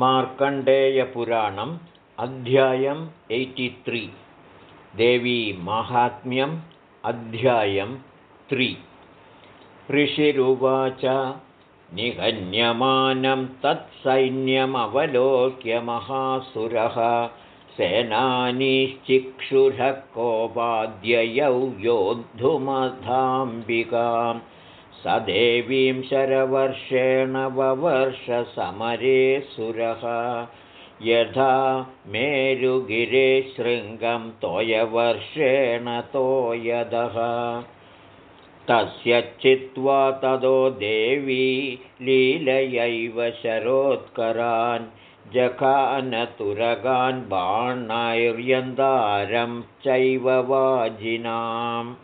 मार्कण्डेयपुराणम् अध्यायम् eighty देवी माहात्म्यम् अध्यायं त्रि ऋषिरुवाच निहन्यमानं तत्सैन्यमवलोक्य महासुरः सेनानीश्चिक्षुरः कोपाद्ययौ योद्धुमधाम्बिकां स देवीं शरवर्षेण ववर्षसमरे सुरः। यथा मेरुगिरे शृङ्गं तोयवर्षेण तोयदः। तस्य चित्वा तदो देवी लीलयैव शरोत्करान् जखानतुरगान् बाणैर्यन्दारं चैव वाजिनाम्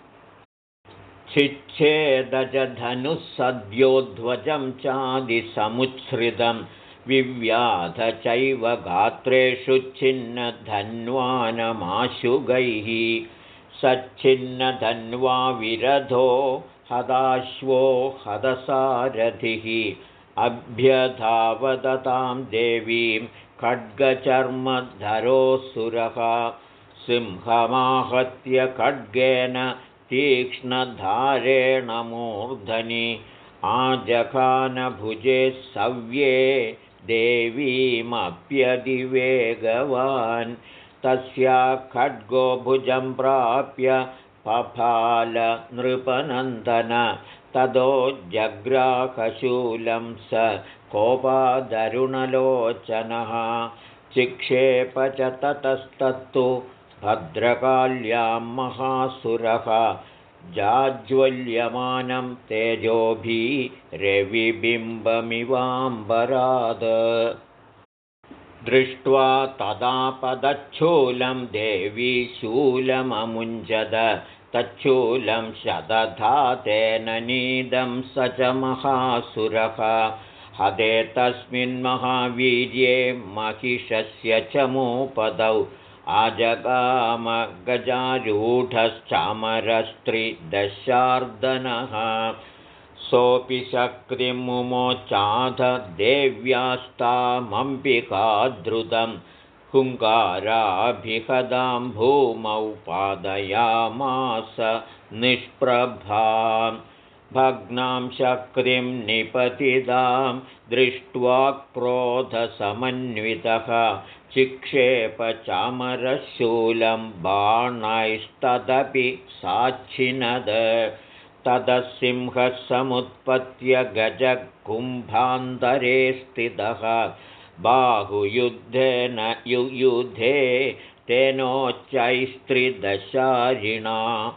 छिच्छेदजधनुः सद्योध्वजं चादिसमुच्छ्रितं विव्याध चैव गात्रेषु छिन्नधन्वानमाशुगैः। सच्छिन्नधन्वा विरधो हदाश्वो हदसारथिः। अभ्यधावदतां देवीं खड्गचर्मधरोऽसुरः सिंहमाहत्य खड्गेन तीक्ष्णधारेण मूर्धनि आजखानभुजे सव्ये देवीमप्यधिवेगवान्। तस्या खड्गो भुजं प्राप्य पफालनृपनन्दन तदो जग्राकशूलं स कोपादरुणलोचनः। चिक्षेप च ततस्तत्तु भद्रकाल्यां महासुरः जाज्वल्यमानं तेजोभिरविबिम्बमिवाम्बराद दृष्ट्वा तदापदच्छूलं देवी शूलममुञ्जद तच्छूलं शदधातेन नीदं स च महासुरः। हदे तस्मिन् महावीर्ये महिषस्य च मोपदौ आजगामगजारूढश्चामरस्त्रिदशार्दनः। सोऽपि शक्तिं मुमोच्चाध देव्यास्तामम्बिकाद्रुतं। हुङ्काराभिहदां भूमौ पादयामास निष्प्रभां। भग्नां शक्तिं निपतितां दृष्ट्वा क्रोधसमन्वितः चिक्षेपचामरशूलं बाणैस्तदपि साच्छिनद। तदसिंहः समुत्पत्य गजकुम्भान्तरे स्थितः। बाहुयुद्धेन युयुधे तेनोच्चैस्त्रिदशारिणा।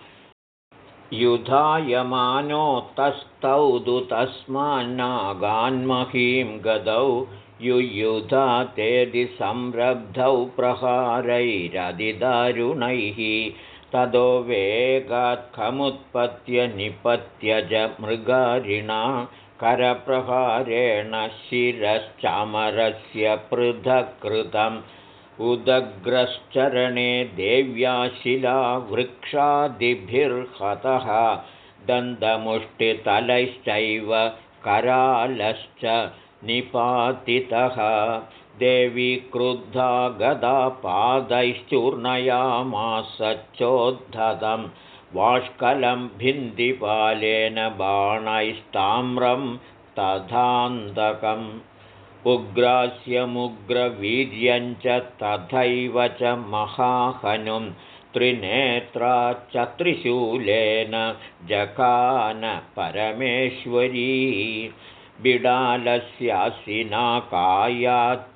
युधायमानो तस्तौ दु तस्मान्नागान्महीं गदौ युयुधा तेदि संरब्धौ प्रहारैरधिदारुणैः तदो वेगात्खमुत्पत्य निपत्य च मृगारिणा करप्रहारेण शिरश्चामरस्य पृथक्कृतम् उदग्रश्चरणे देव्याशिला वृक्षादिभिर्हतः दन्तमुष्टितलैश्चैव करालश्च निपातितः। देवी क्रुद्धा गदा पादैश्चूर्णयामासच्चोद्धतं वाष्कलं भिन्दिपालेन बाणैस्ताम्रं तथान्तकम्। उग्रास्यमुग्रवीर्यञ्च तथैव च महाहनुं। त्रिनेत्रा च त्रिशूलेन जखान परमेश्वरी बिडालस्यासिना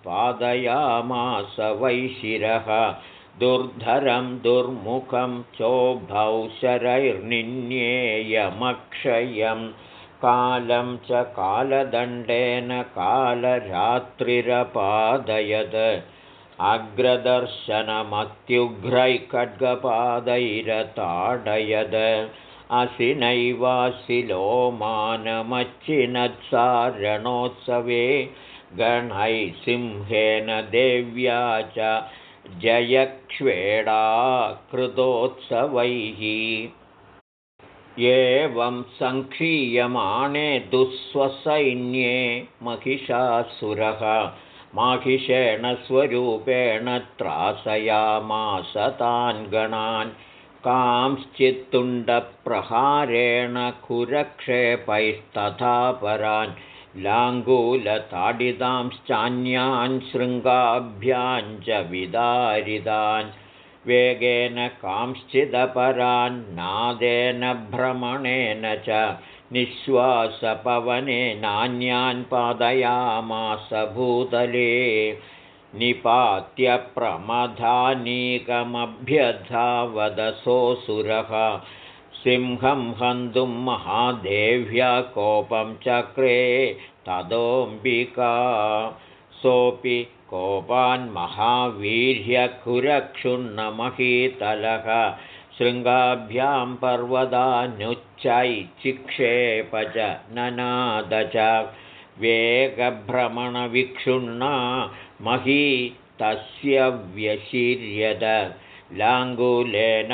पादयामास वैशिरः। दुर्धरं दुर्मुखं चोभौ शरैर्निन्येयमक्षयं कालं च कालदण्डेन कालरात्रिरपादयद अग्रदर्शनमत्युघ्रैखड्गपादैरताडयद असिनैवासिलो मानमच्चिनत्सारणोत्सवे गणैः सिंहेन देव्या च जयक्ष्वेडा कृतोत्सवैः एवं सङ्क्षीयमाणे दुःस्वसैन्ये महिषासुरः। माहिषेण स्वरूपेण त्रासयामास तान् गणान् कांश्चित्तुण्डप्रहारेण खुरक्षेपैस्तथा परान् लाङ्गूलताडितांश्चान्यान् शृङ्गाभ्याञ्च विदारितान् वेगेन कांश्चिदपरान्नादेन भ्रमणेन च निःश्वासपवने नान्यान् पादयामास भूतले निपात्यप्रमधानीकमभ्यधावदसोऽसुरः सिंहं हन्तुं महादेव्या कोपं चक्रे तदोऽम्बिका। सोऽपि कोपान्महावीर्यकुरक्षुण्णमहीतलः शृङ्गाभ्यां पर्वदानुच्चैचिक्षेप च ननाद च। वेगभ्रमणविक्षुण्णा मही तस्य व्यशीर्यद। लाङ्गुलेन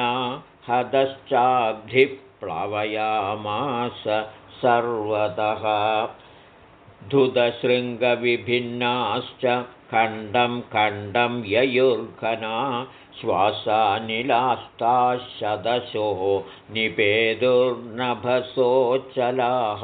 हतश्चाब्धिः प्लवयामास सर्वतः। धुतशृङ्गविभिन्नाश्च खण्डं खण्डं ययुर्घना श्वासानिलास्ताशदशो निपेदुर्नभसोच्चलाः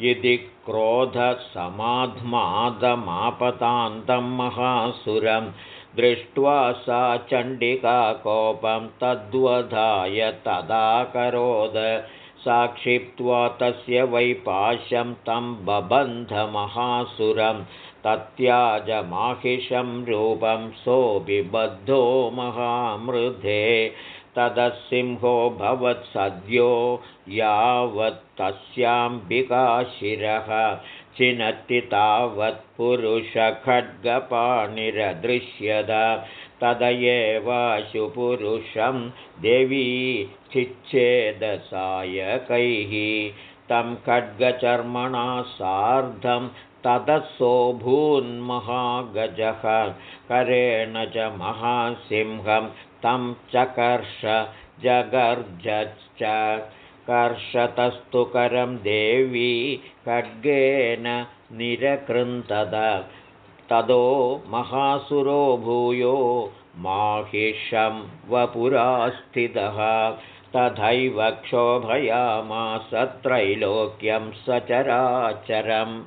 इति क्रोधसमाध्मादमापतान्तं महासुरं दृष्ट्वा सा चण्डिकाकोपं तद्वधाय तदाकरोद। साक्षिप्त्वा तस्य वैपाशं तं बबन्धमहासुरं तत्याजमाहिषं रूपं सोऽपि बद्धो महामृधे तदसिंहो भवत्सद्यो यावत्तस्याम्बिकाशिरः चिनत्ति तावत्पुरुषखड्गपाणिरदृश्यत तद एवाशुपुरुषं देवी चिच्छेदसायकैः। तं खड्गचर्मणा सार्धं ततसोऽभून्महागजः करेण च महासिंहं तं चकर्ष जगर्जश्च कर्षतस्तु करं देवी खड्गेन निरकृन्तद। तदो महासुरो भूयो माहिषं वपुरास्थितः। तथैव क्षोभयामास त्रैलोक्यं सचराचरम्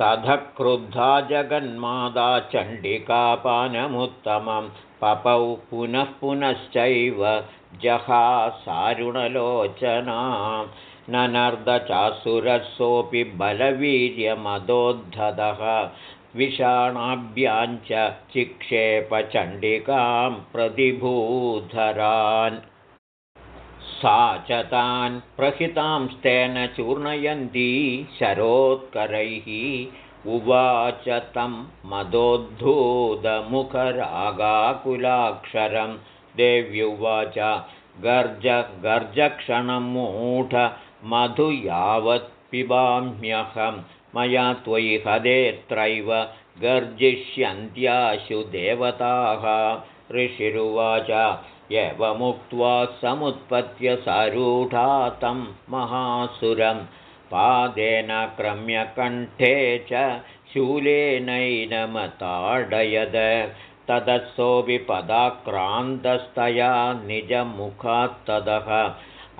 तथ क्रुद्धा जगन्मादा चण्डिकापानमुत्तमं पपौ पुनः पुनश्चैव जहासारुणलोचना। ननर्दचासुरसोऽपि बलवीर्यमदोद्धतः विषाणाभ्याञ्च चिक्षेपचण्डिकां प्रतिभूधरान् सा च तान् प्रहितांस्तेन चूर्णयन्ती शरोत्करैः। उवाच तं मदोद्धूतमुखरागाकुलाक्षरं। देव्युवाच गर्ज गर्जक्षणं मूढ मधु यावत् पिबाम्यहं। मया त्वयि हदेत्रैव गर्जिष्यन्त्याशु देवताः। ऋषिरुवाच एवमुक्त्वा समुत्पत्य सारूढा तं महासुरं। पादेन क्रम्यकण्ठे च शूलेनैनमताडयद। तदसोऽपि पदाक्रान्तस्तया निजमुखात्तदः।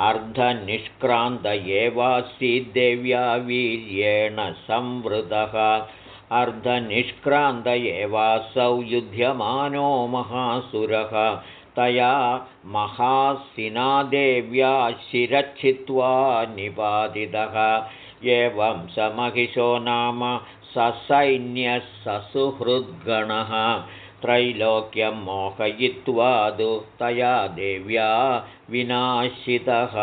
अर्धनिष्क्रान्त एवासीद्देव्या वीर्येण संवृतः अर्धनिष्क्रान्त एवासौ युध्यमानो महासुरः तया महासिनादेव्या शिरच्छित्वा निपादितः एवं स महिषो नाम ससैन्यः ससुहृद्गणः त्रैलोक्यं मोहयित्वादु तया देव्या विनाशितः।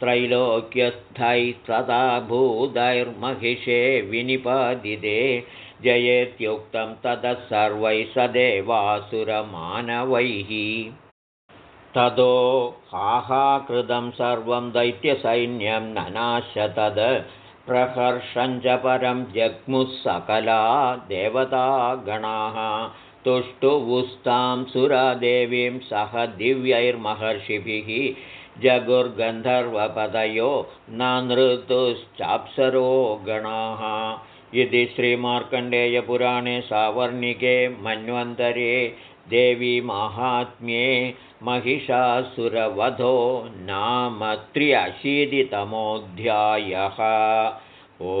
त्रैलोक्यस्थैस्तदा भूतैर्महिषे विनिपादिते जयेत्युक्तं ततः सर्वैः सदेवासुरमानवैः। ततो हाहाकृतं सर्वं दैत्यसैन्यं ननाश तद् प्रहर्षञ्च परं जग्मुः सकला देवतागणाः। तुष्टुवुस्तां सुरादेवीं सह दिव्यैर्महर्षिभिः। जगुर्गन्धर्वपदयो नृतुश्चाप्सरो गणाः इति श्रीमार्कण्डेयपुराणे सावर्णिके मन्वन्तरे देवीमाहात्म्ये महिषासुरवधो नाम त्र्यशीतितमोऽध्यायः। ओ